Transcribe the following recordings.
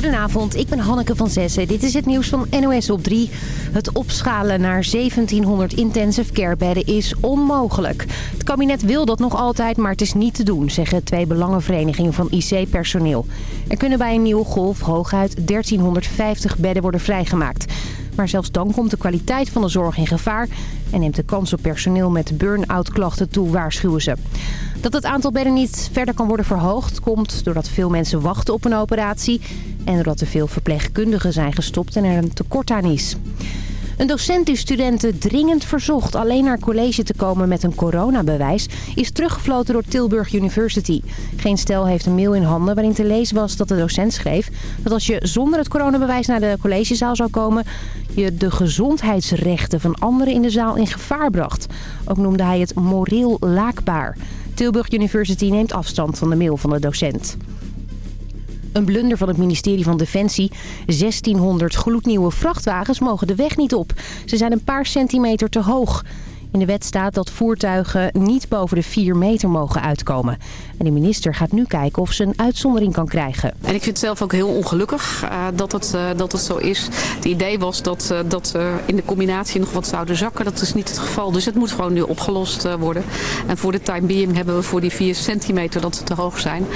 Goedenavond, ik ben Hanneke van Zessen. Dit is het nieuws van NOS op 3. Het opschalen naar 1700 intensive care bedden is onmogelijk. Het kabinet wil dat nog altijd, maar het is niet te doen, zeggen twee belangenverenigingen van IC-personeel. Er kunnen bij een nieuwe golf hooguit 1350 bedden worden vrijgemaakt. Maar zelfs dan komt de kwaliteit van de zorg in gevaar... en neemt de kans op personeel met burn-out klachten toe, waarschuwen ze. Dat het aantal bedden niet verder kan worden verhoogd... komt doordat veel mensen wachten op een operatie... en doordat er veel verpleegkundigen zijn gestopt en er een tekort aan is. Een docent die studenten dringend verzocht alleen naar college te komen met een coronabewijs... is teruggefloten door Tilburg University. Geen stel heeft een mail in handen waarin te lezen was dat de docent schreef... dat als je zonder het coronabewijs naar de collegezaal zou komen... je de gezondheidsrechten van anderen in de zaal in gevaar bracht. Ook noemde hij het moreel laakbaar. Tilburg University neemt afstand van de mail van de docent. Een blunder van het ministerie van Defensie. 1600 gloednieuwe vrachtwagens mogen de weg niet op. Ze zijn een paar centimeter te hoog. In de wet staat dat voertuigen niet boven de 4 meter mogen uitkomen. En de minister gaat nu kijken of ze een uitzondering kan krijgen. En ik vind het zelf ook heel ongelukkig uh, dat, het, uh, dat het zo is. Het idee was dat, uh, dat in de combinatie nog wat zouden zakken. Dat is niet het geval. Dus het moet gewoon nu opgelost worden. En voor de time being hebben we voor die 4 centimeter dat ze te hoog zijn.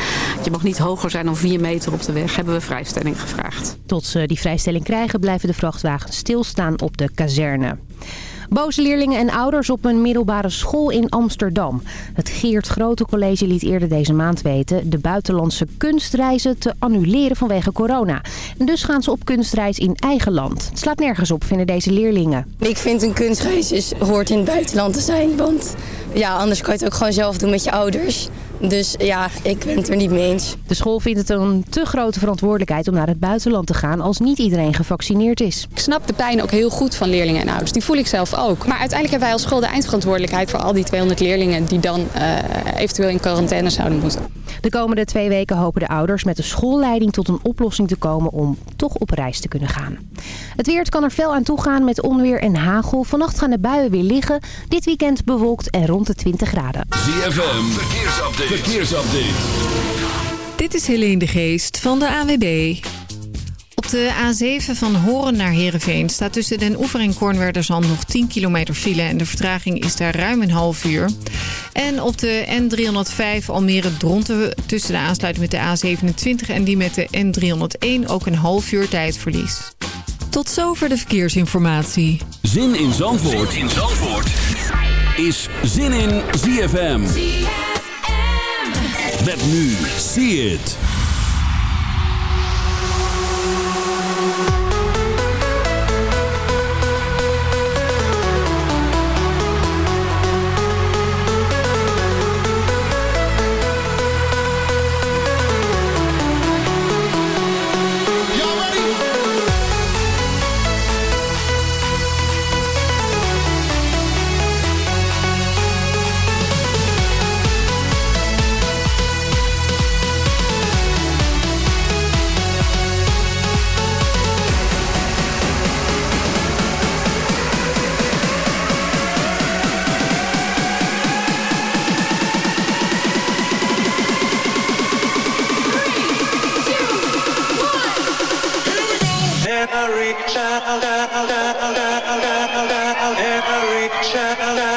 Je mag niet hoger zijn dan 4 meter op de weg. Hebben we vrijstelling gevraagd. Tot ze die vrijstelling krijgen blijven de vrachtwagens stilstaan op de kazerne. Boze leerlingen en ouders op een middelbare school in Amsterdam. Het Geert Grote College liet eerder deze maand weten... de buitenlandse kunstreizen te annuleren vanwege corona. En dus gaan ze op kunstreis in eigen land. Het slaat nergens op, vinden deze leerlingen. Ik vind een kunstreis is, hoort in het buitenland te zijn. Want ja, anders kan je het ook gewoon zelf doen met je ouders... Dus ja, ik ben het er niet mee eens. De school vindt het een te grote verantwoordelijkheid om naar het buitenland te gaan als niet iedereen gevaccineerd is. Ik snap de pijn ook heel goed van leerlingen en ouders. Die voel ik zelf ook. Maar uiteindelijk hebben wij als school de eindverantwoordelijkheid voor al die 200 leerlingen die dan uh, eventueel in quarantaine zouden moeten. De komende twee weken hopen de ouders met de schoolleiding tot een oplossing te komen om toch op reis te kunnen gaan. Het weer kan er fel aan toe gaan met onweer en hagel. Vannacht gaan de buien weer liggen. Dit weekend bewolkt en rond de 20 graden. ZFM, verkeersupdate. verkeersupdate. Dit is Helene de Geest van de AWB. Op de A7 van Horen naar Heerenveen staat tussen Den Oever en Kornwerderzand nog 10 kilometer file en de vertraging is daar ruim een half uur. En op de N305 Almere Dronten tussen de aansluiting met de A27 en die met de N301 ook een half uur tijdverlies. Tot zover de verkeersinformatie. Zin in Zandvoort, zin in Zandvoort. is Zin in ZFM. Met nu, see it. Every child, every child, every child.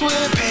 this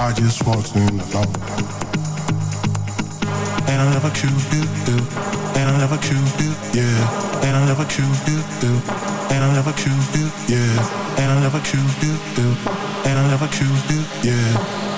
I just walked in the. And I never. And I never yeah. And I never. And I never yeah. And I never. And I never yeah.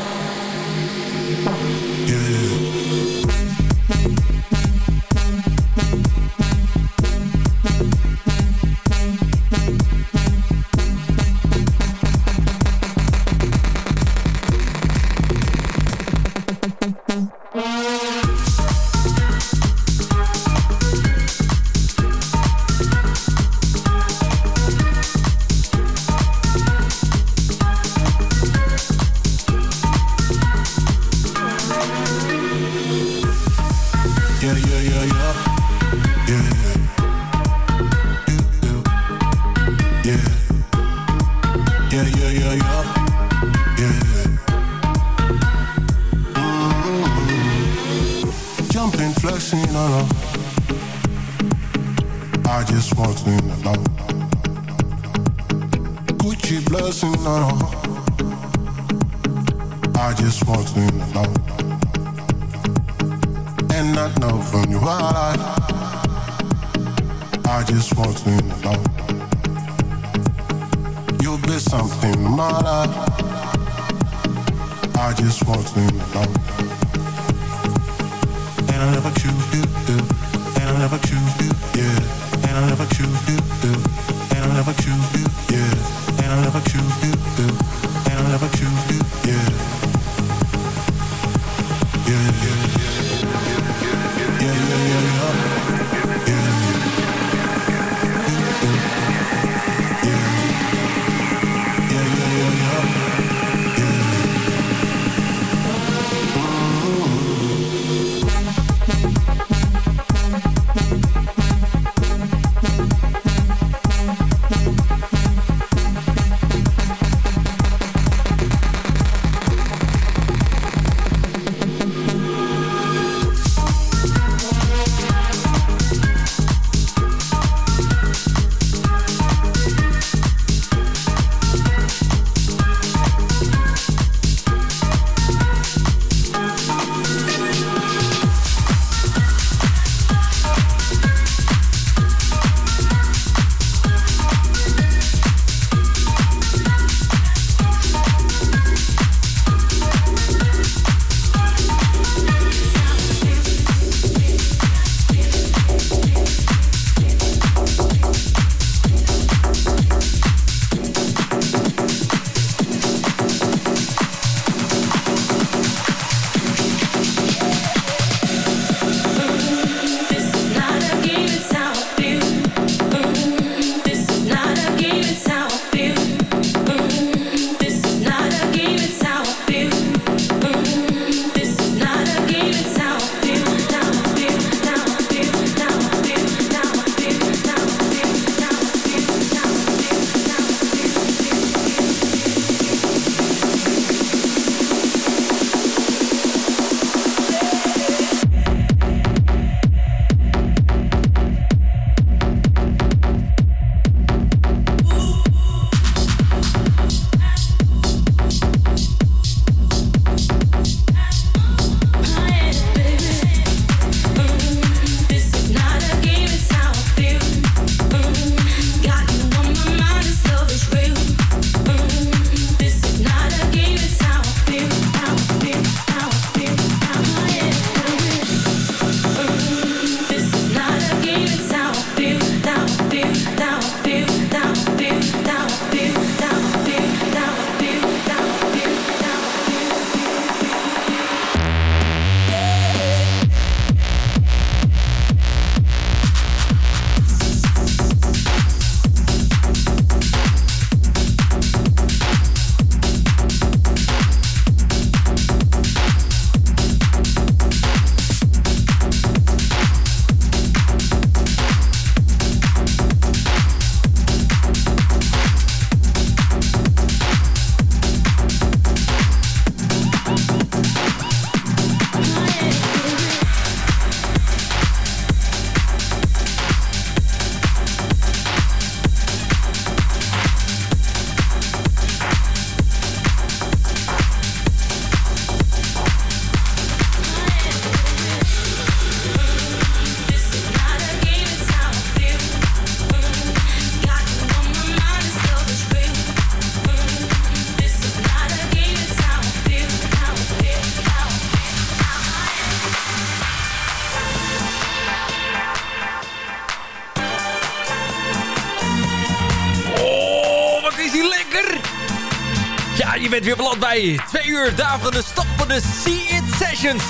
Twee uur daverende stap van de See It Sessions.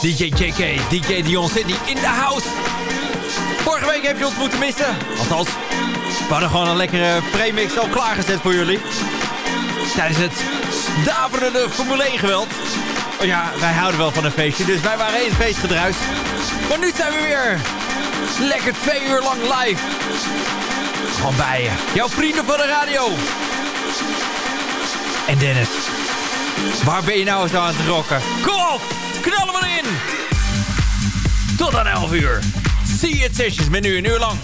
DJ JK, DJ Dion Sydney in de house. Vorige week heb je ons moeten missen. Althans, we hadden gewoon een lekkere premix al klaargezet voor jullie. Tijdens het daverende Formule 1 geweld. Oh ja, wij houden wel van een feestje, dus wij waren één feest gedruist. Maar nu zijn we weer lekker twee uur lang live. Gewoon bij. Jouw vrienden van de radio. En Dennis, waar ben je nou zo aan het rocken? Kom op, knallen maar in. Tot aan 11 uur. See It Sessions met nu een uur lang.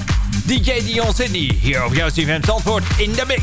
DJ Dion Sydney, hier op jouw CFM Zandvoort in de mix.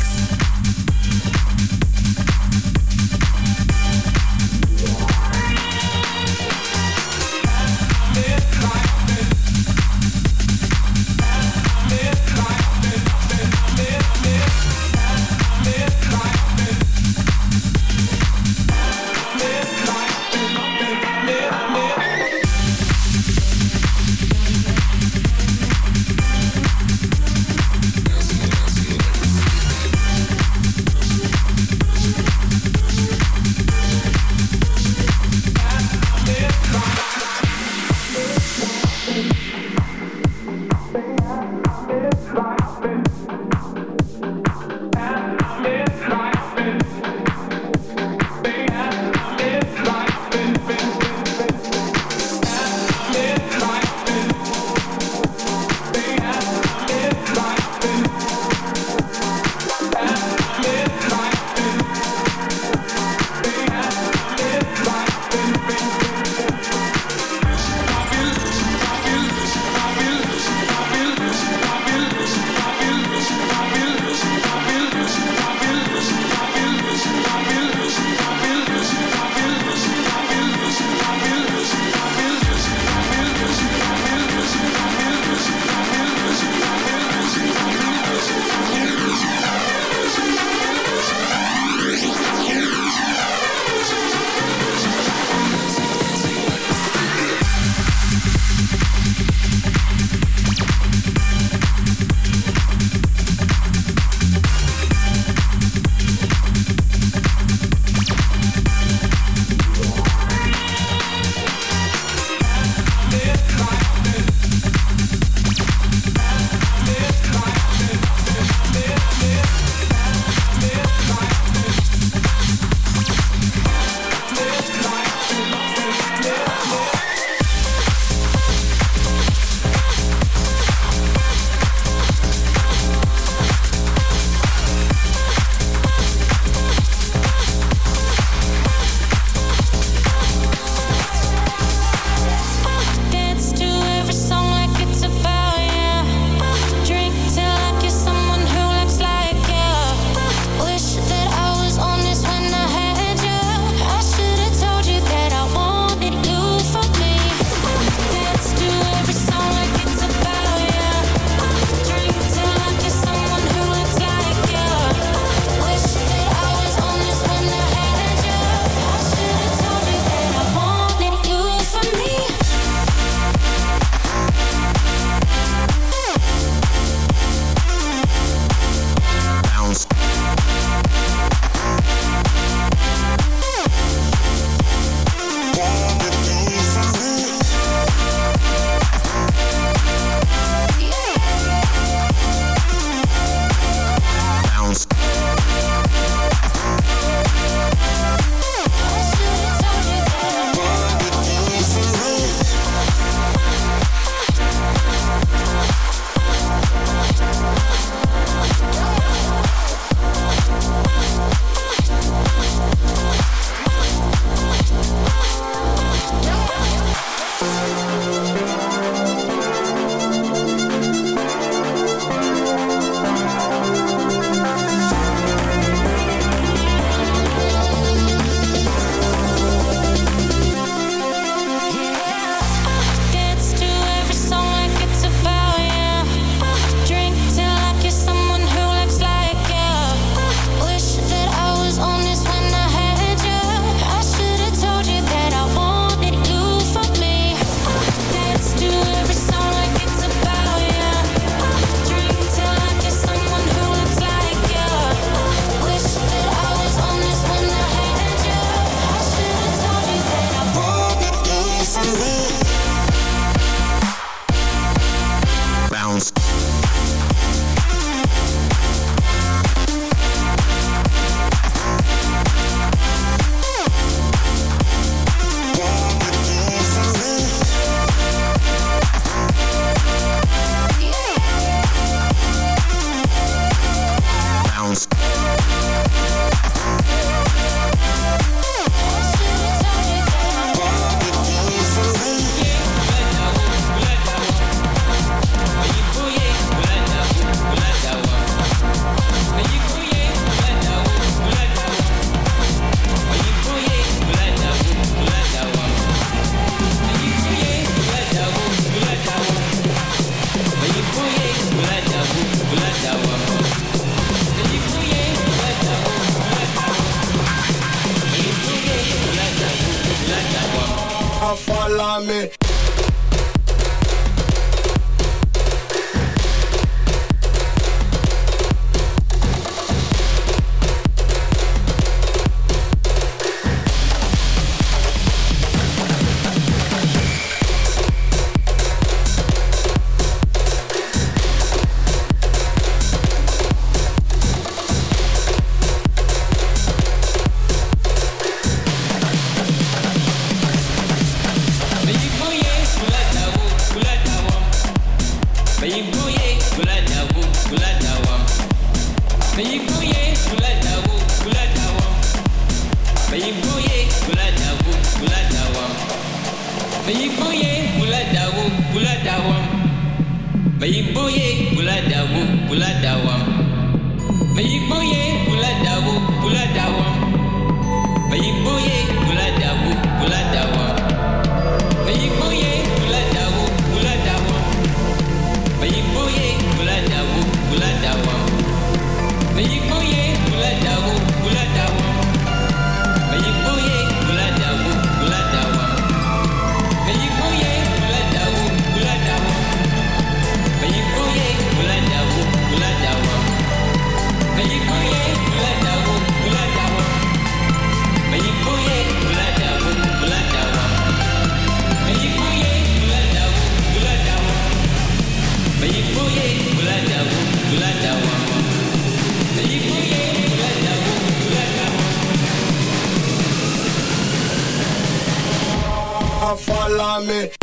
Me.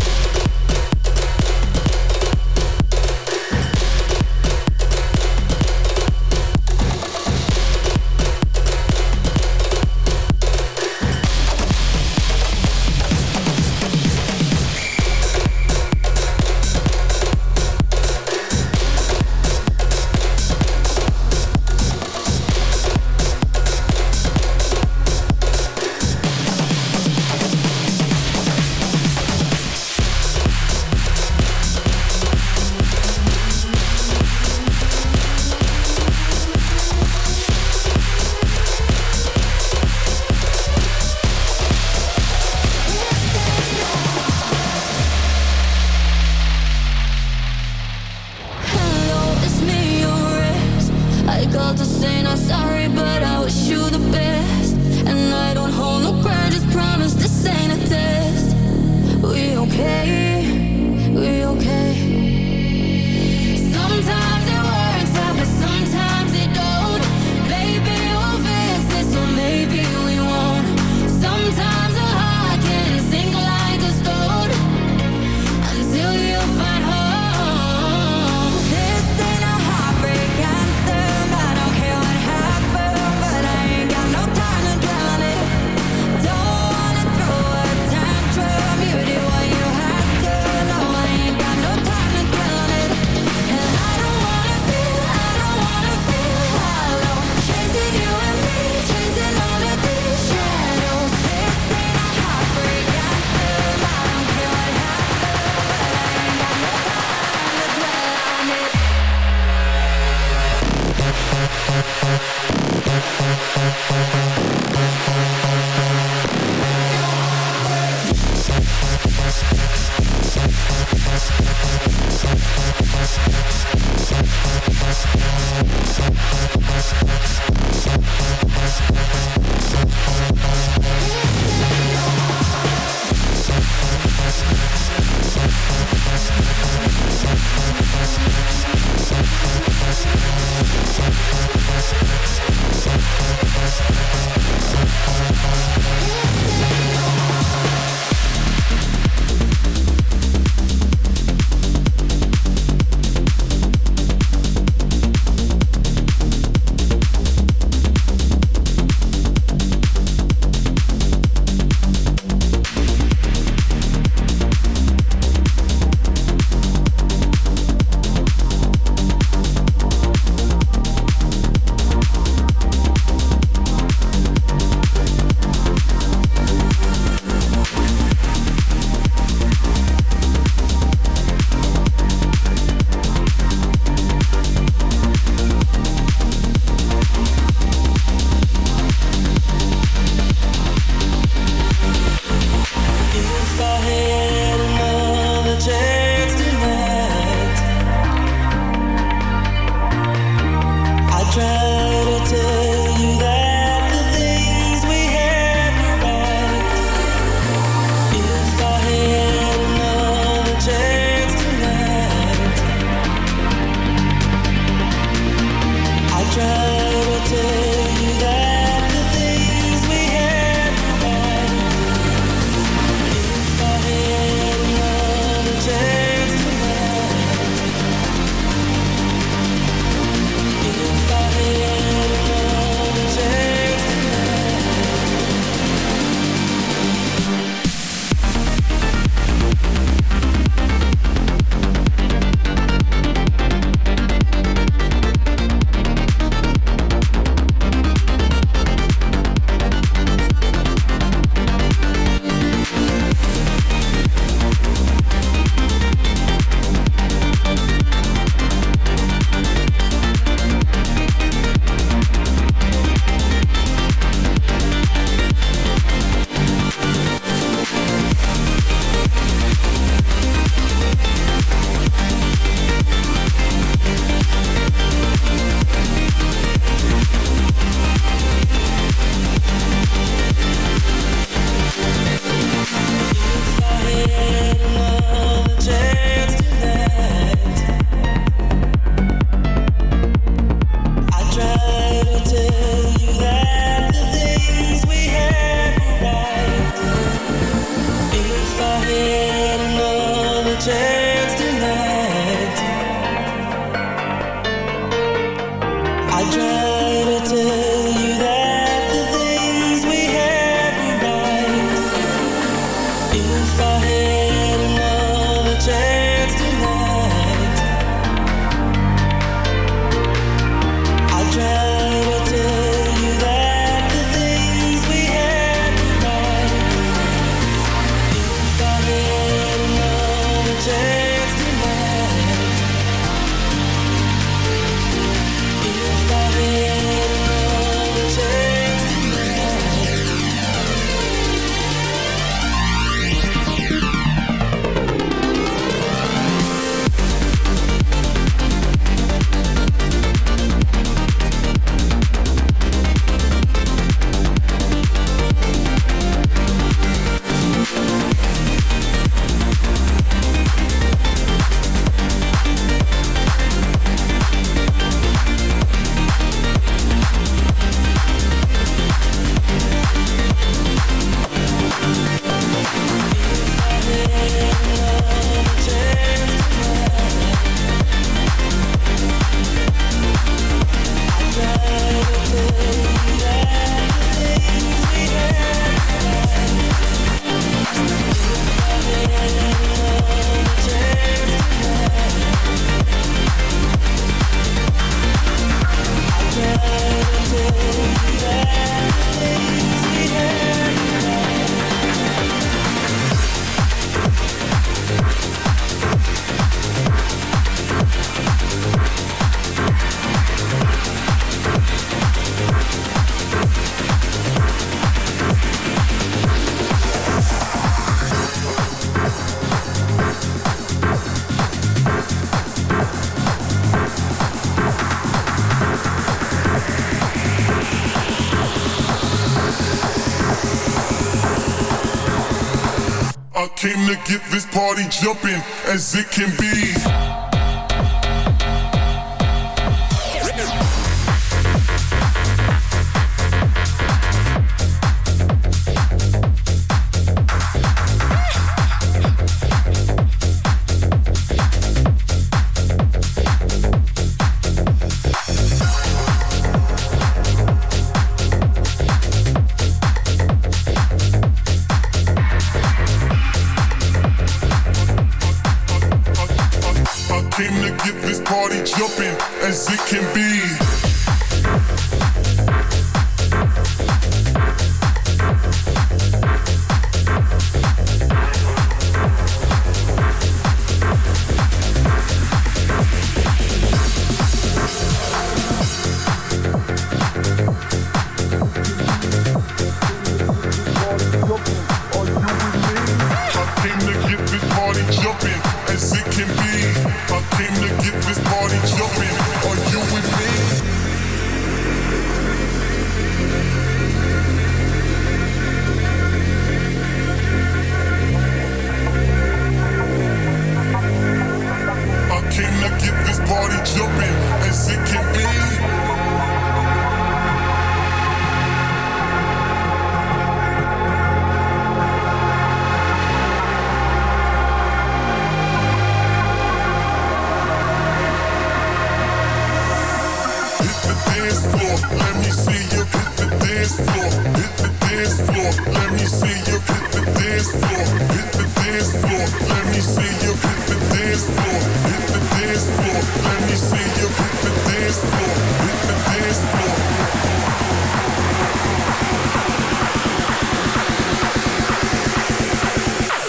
Jumping as it can be.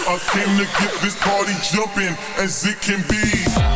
I came to get this party jumping as it can be.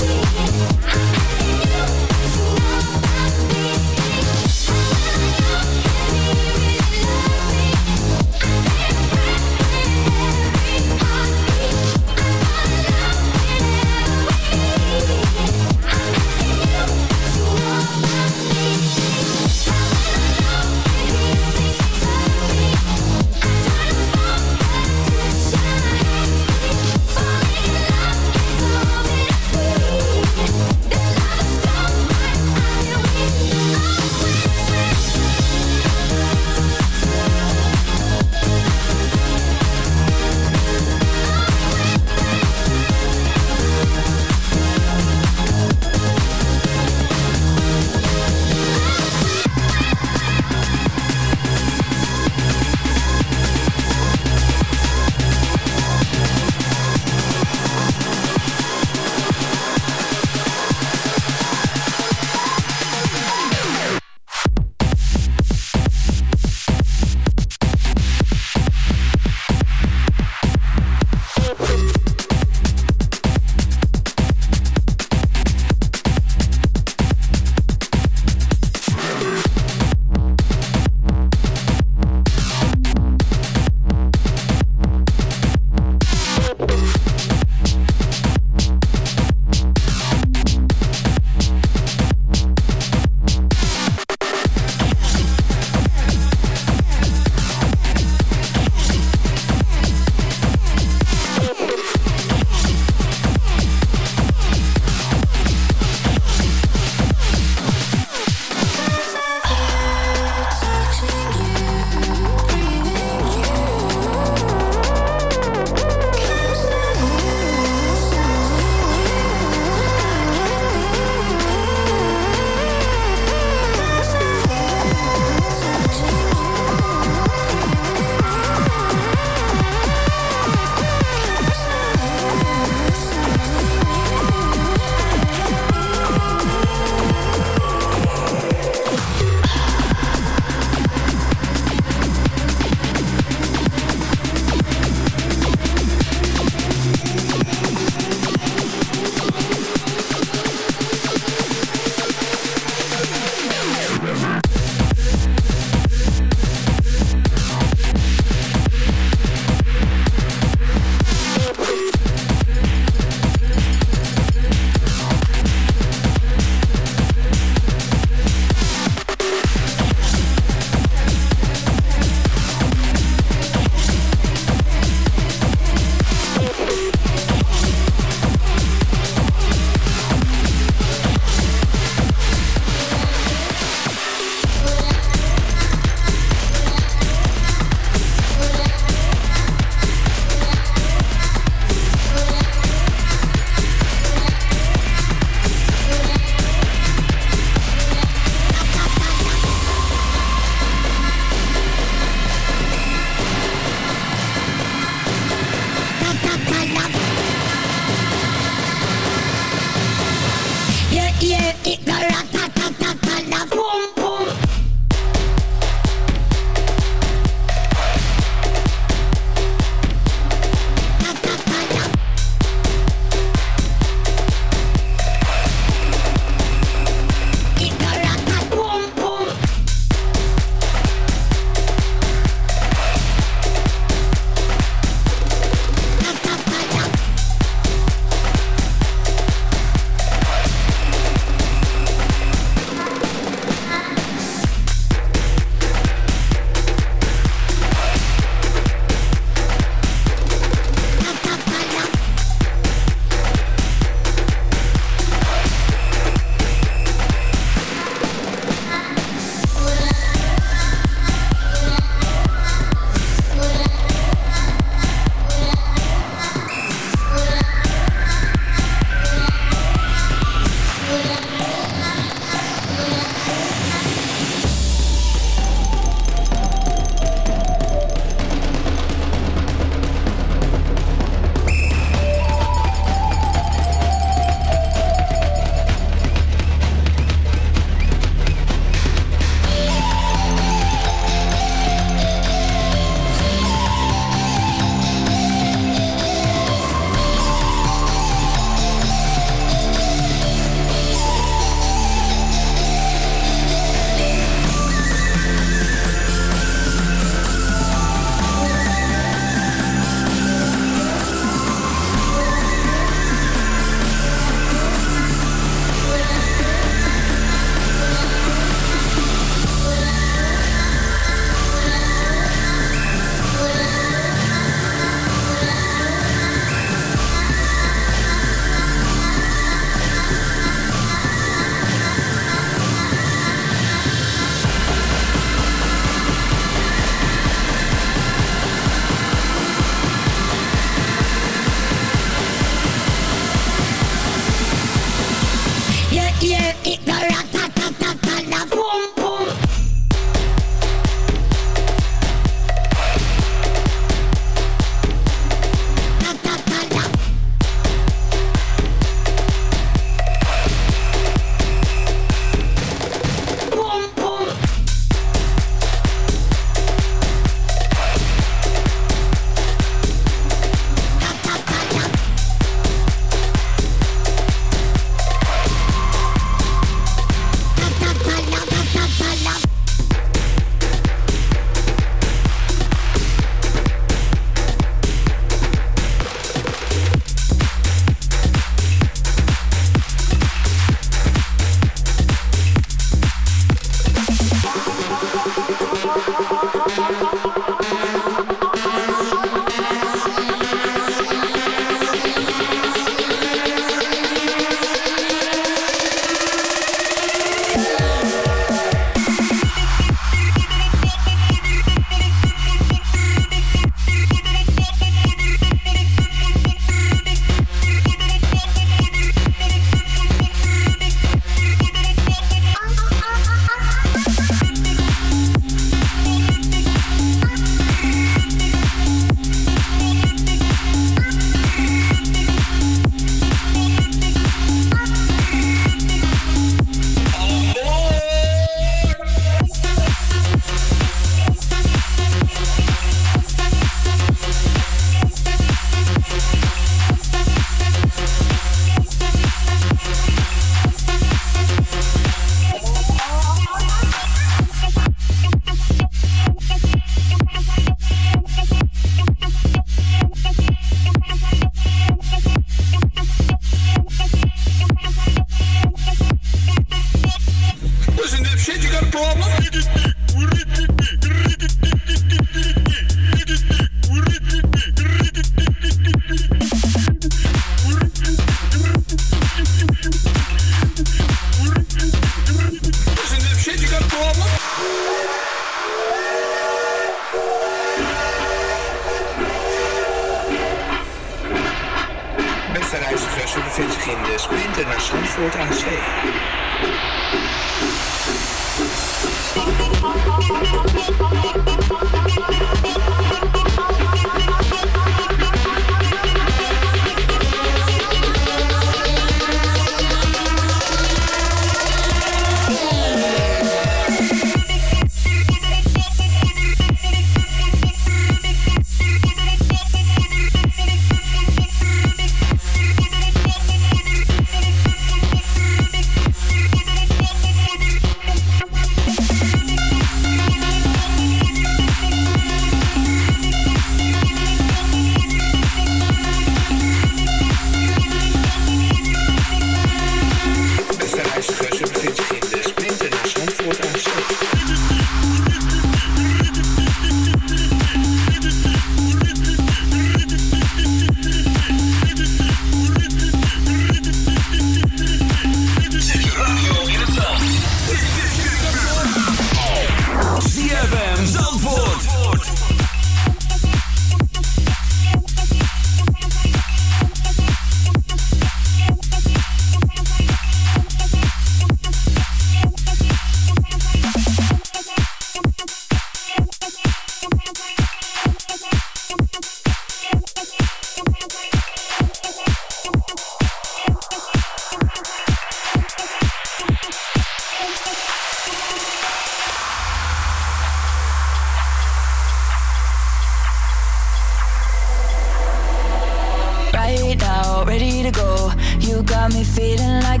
Right now, ready to go. You got me feeling like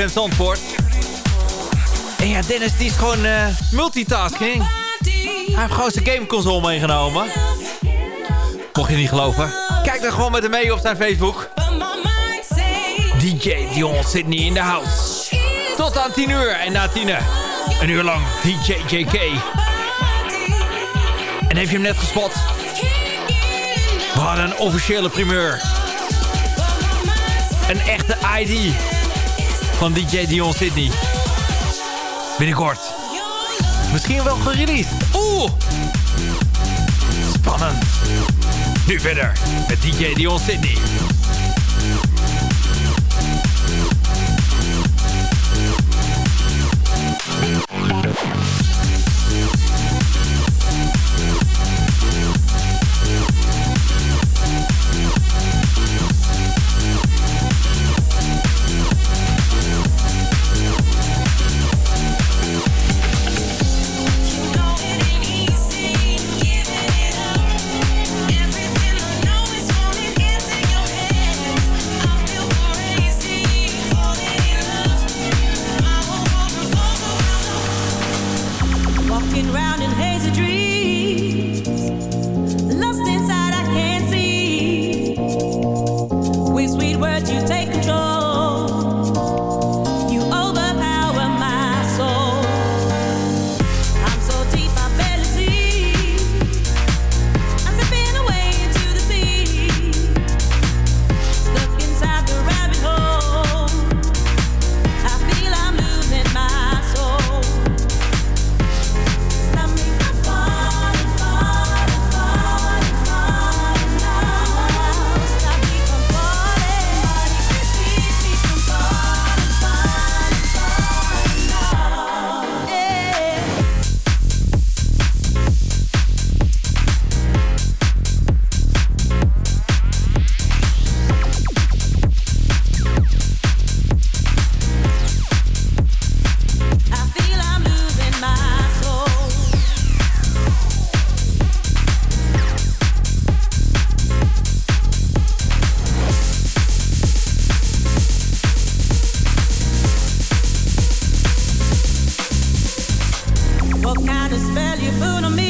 CFM Zandvoort. En ja, Dennis die is gewoon eh, multitasking. Hij heeft gewoon zijn gameconsole meegenomen. Mocht je niet geloven. Kijk dan gewoon met hem mee op zijn Facebook. DJ Dion niet in de house. Tot aan 10 uur. En na 10 een uur lang DJ JK. En heb je hem net gespot? Wat een officiële primeur. Een echte ID van DJ Dion Sydney. Binnenkort. Misschien wel gereleased. Oeh! Spannend. Nu verder met DJ Dion Sydney. What kind of spell you put on me?